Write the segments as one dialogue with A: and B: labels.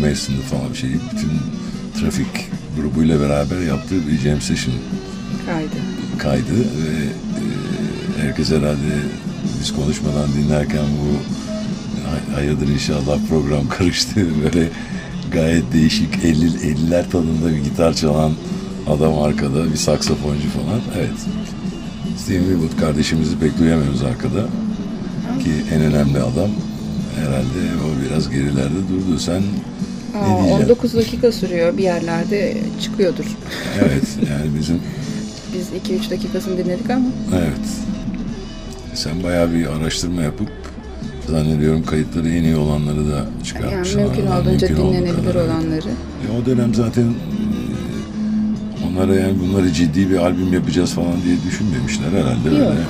A: Mason'lu falan bir şey. Bütün trafik grubuyla beraber yaptığı bir jam session
B: Kaydı.
A: kaydı ve e, herkes herhalde biz konuşmadan dinlerken bu hay- hayırdır inşallah program karıştı. Böyle gayet değişik 50 50'ler tadında bir gitar çalan adam arkada bir saksafoncu falan. Evet. Steve Winwood kardeşimizi pek duyamıyoruz arkada. Ki en önemli adam herhalde o biraz gerilerde durdu. Sen
B: Aa,
A: ne diyeceksin?
B: 19 dakika sürüyor bir yerlerde çıkıyordur.
A: Evet yani bizim
B: Biz 2-3 dakikasını dinledik ama
A: Evet. Sen bayağı bir araştırma yapıp zannediyorum kayıtları en iyi olanları da
B: yani
A: çıkarmışsın.
B: mümkün olduğunca
A: mümkün
B: dinlenebilir olanları.
A: E, o dönem zaten e, onlara yani bunları ciddi bir albüm yapacağız falan diye düşünmemişler herhalde.
B: Yok,
A: Öyle.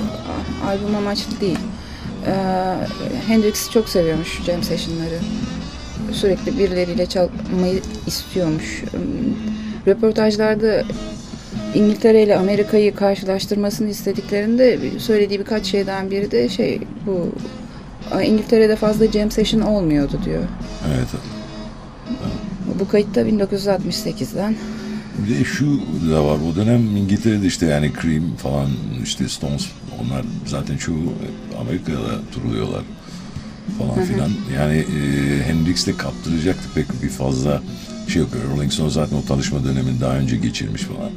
B: albüm amaçlı değil. Ee, Hendrix'i çok seviyormuş jam session'ları. Sürekli birileriyle çalmayı istiyormuş. Röportajlarda İngiltere ile Amerika'yı karşılaştırmasını istediklerinde söylediği birkaç şeyden biri de şey bu İngiltere'de fazla jam session olmuyordu diyor.
A: Evet.
B: Bu kayıtta 1968'den.
A: Bir de şu da var. O dönem İngiltere'de işte yani Cream falan işte Stones onlar zaten çoğu Amerika'da turluyorlar falan filan. Yani e, Hendrix'te kaptıracaktı pek bir fazla şey yok. Rolling Stones zaten o tanışma dönemini daha önce geçirmiş falan.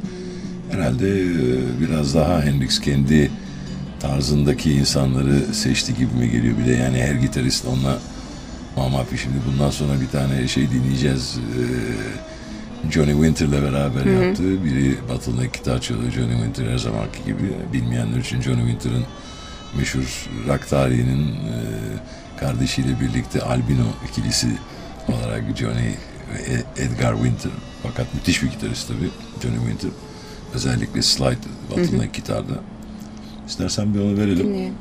A: Herhalde e, biraz daha Hendrix kendi tarzındaki insanları seçti gibi mi geliyor? Bir de yani her gitarist onunla mamafi şimdi. Bundan sonra bir tane şey dinleyeceğiz. E, Johnny Winter'la beraber yaptığı biri bottleneck gitar çalıyor. Johnny Winter her zamanki gibi. Bilmeyenler için Johnny Winter'ın meşhur rock tarihinin e, kardeşiyle birlikte Albino ikilisi olarak Johnny ve E- Edgar Winter fakat müthiş bir gitarist tabii Johnny Winter özellikle slide bottleneck gitarda İstersen bir onu verelim.
B: Dinleyelim.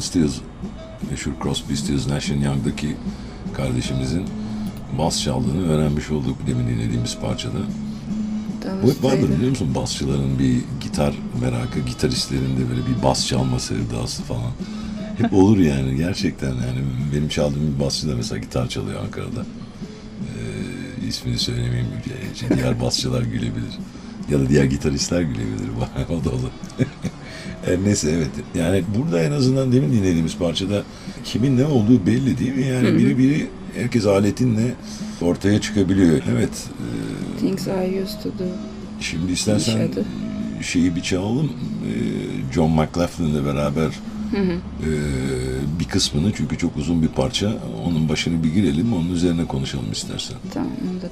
A: Stephen Stills meşhur Crosby, Stills, Nash Young'daki kardeşimizin bas çaldığını öğrenmiş olduk demin dinlediğimiz parçada. Bu hep vardır biliyor musun? Basçıların bir gitar merakı, gitaristlerin de böyle bir bas çalma sevdası falan. Hep olur yani gerçekten yani benim çaldığım bir basçı da mesela gitar çalıyor Ankara'da. Ee, ismini söylemeyeyim diğer basçılar gülebilir. Ya da diğer gitaristler gülebilir. o da olur. E, neyse evet. Yani burada en azından demin dinlediğimiz parçada kimin ne olduğu belli değil mi? Yani biri biri herkes aletinle ortaya çıkabiliyor. Evet. e,
B: Things I used to do.
A: Şimdi istersen şeyi bir çalalım. Ee, John McLaughlin'le beraber ee, bir kısmını çünkü çok uzun bir parça. Onun başını bir girelim. Onun üzerine konuşalım istersen.
B: Tamam onu da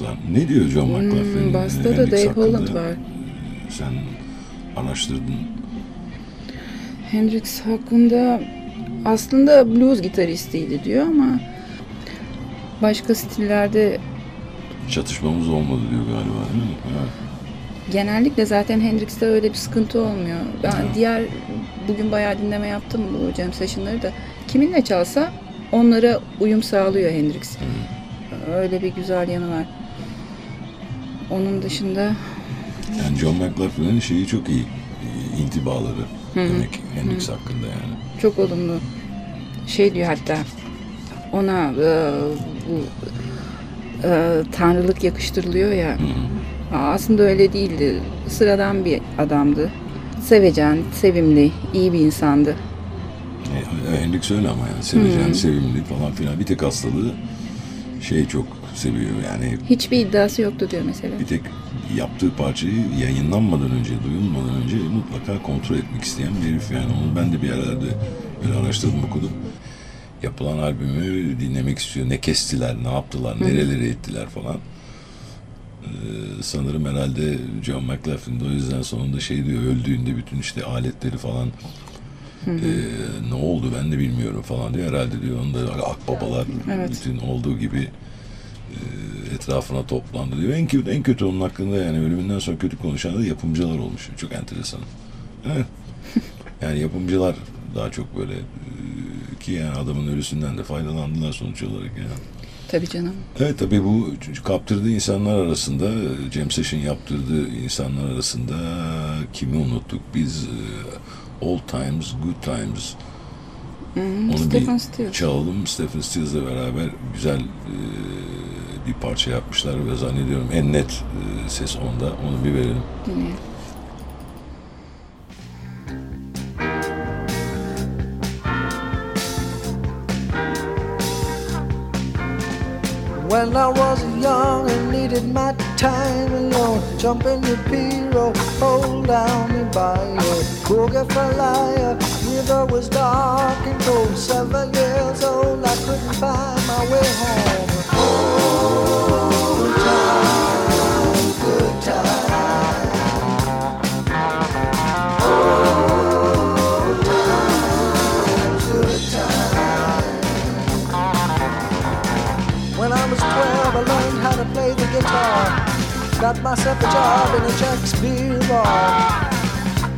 A: Çalmışlar. Ne diyor John McLaughlin?
B: Hmm, Basta da Dave? Holland var.
A: Sen araştırdın.
B: Hendrix hakkında aslında blues gitaristiydi diyor ama başka stillerde
A: Çatışmamız olmadı diyor galiba değil mi? Ha.
B: Genellikle zaten Hendrix'te öyle bir sıkıntı olmuyor. Ben diğer bugün bayağı dinleme yaptım bu jam session'ları da. Kiminle çalsa onlara uyum sağlıyor Hendrix. Öyle bir güzel yanı var. Onun dışında
A: Yani John McLaughlin'in şeyi çok iyi. intibaları demek Hendrix hakkında yani.
B: çok olumlu. Şey diyor hatta ona e, bu e, tanrılık yakıştırılıyor ya. Aa, Aslında öyle değildi. Sıradan bir adamdı. Sevecen, sevimli, iyi bir insandı.
A: E, Hendrix öyle ama yani sevecen, sevimli falan filan. Bir tek hastalığı şey çok seviyor yani
B: Hiçbir iddiası yoktu diyor mesela.
A: bir tek yaptığı parçayı yayınlanmadan önce, duyulmadan önce mutlaka kontrol etmek isteyen bir herif yani. Onu ben de bir yerlerde böyle araştırdım, okudum. Yapılan albümü dinlemek istiyor. Ne kestiler, ne yaptılar, nerelere ettiler falan. Ee, sanırım herhalde John McLaughlin de o yüzden sonunda şey diyor, öldüğünde bütün işte aletleri falan ee, ne oldu ben de bilmiyorum falan diyor. Herhalde diyor onda akbabalar
B: Evet.
A: bütün olduğu gibi etrafına toplandı diyor. En kötü, en kötü onun hakkında yani ölümünden sonra kötü konuşan da yapımcılar olmuş. Çok enteresan. Evet. yani yapımcılar daha çok böyle e, ki yani adamın ölüsünden de faydalandılar sonuç olarak yani.
B: Tabii canım.
A: Evet tabii bu kaptırdığı insanlar arasında Jam Session yaptırdığı insanlar arasında kimi unuttuk biz e, Old Times Good Times onu
B: Stephen
A: bir
B: Stills.
A: çalalım Stephen Stills'le beraber güzel e, bir parça yapmışlar ve zannediyorum en net e, ses onda onu bir verelim.
B: Dinleyelim.
C: When I was young and needed my time alone, jump in your pirogue, hold down me by your boogie for liar. River was dark and cold, seven years old, I couldn't find my way home. 12, I learned how to play the guitar. Got myself a job in a beer bar.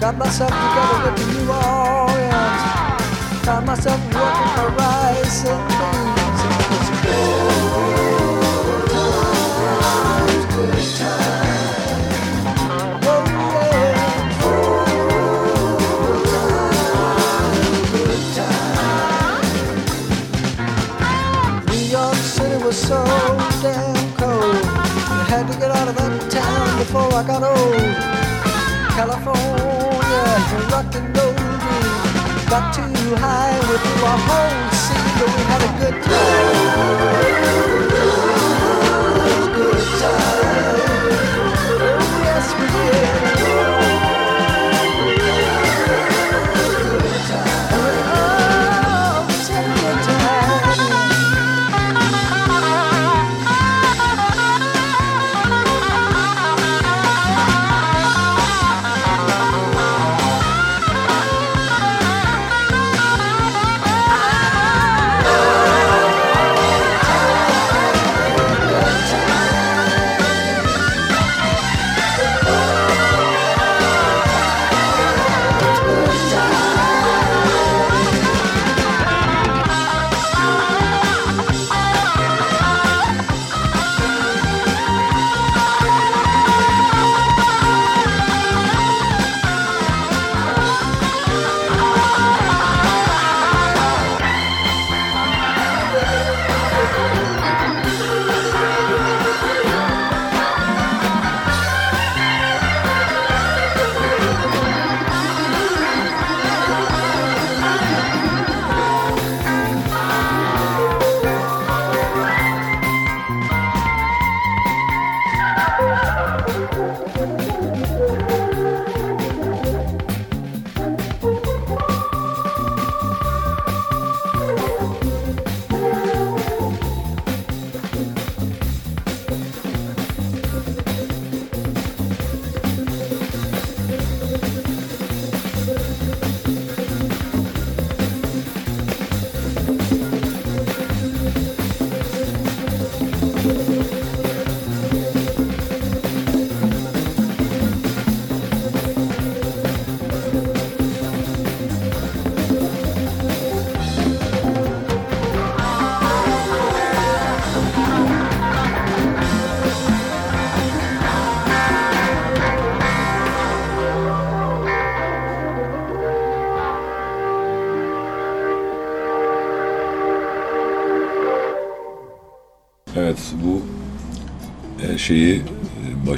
C: Got myself together with the New Orleans. Found myself working for rice and beans. Before I got old. California, rock and roll dream. Got too high with you our whole scene, but we had a good time. Good time.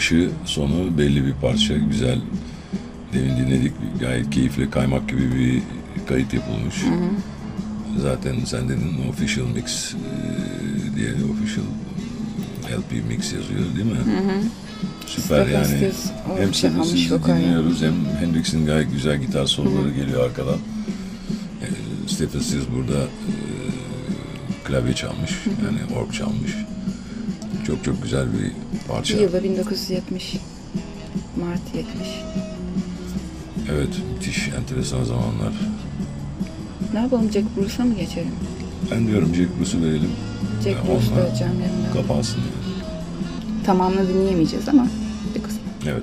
A: Başı sonu belli bir parça güzel demin dinledik gayet keyifli kaymak gibi bir kayıt yapılmış. Zaten sen dedin official mix e, diye official LP mix yazıyor değil mi? Süper yani.
B: Stephen's o
A: Hem
B: şey
A: Stephen's'i
B: vokal.
A: dinliyoruz hem Hendrix'in gayet güzel gitar soloları geliyor arkadan. E, Stephen Stills burada e, klavye çalmış yani org çalmış. Çok çok güzel bir parça.
B: Yılı 1970. Mart 70.
A: Evet müthiş enteresan zamanlar.
B: Ne yapalım Jack Bruce'a mı geçelim?
A: Ben diyorum Jack Bruce'u verelim.
B: Jack
A: Ya
B: Bruce
A: onunla
B: da Cem Yılmaz.
A: Kapansın. yani.
B: Tamamını dinleyemeyeceğiz ama bir kısmı.
A: Evet.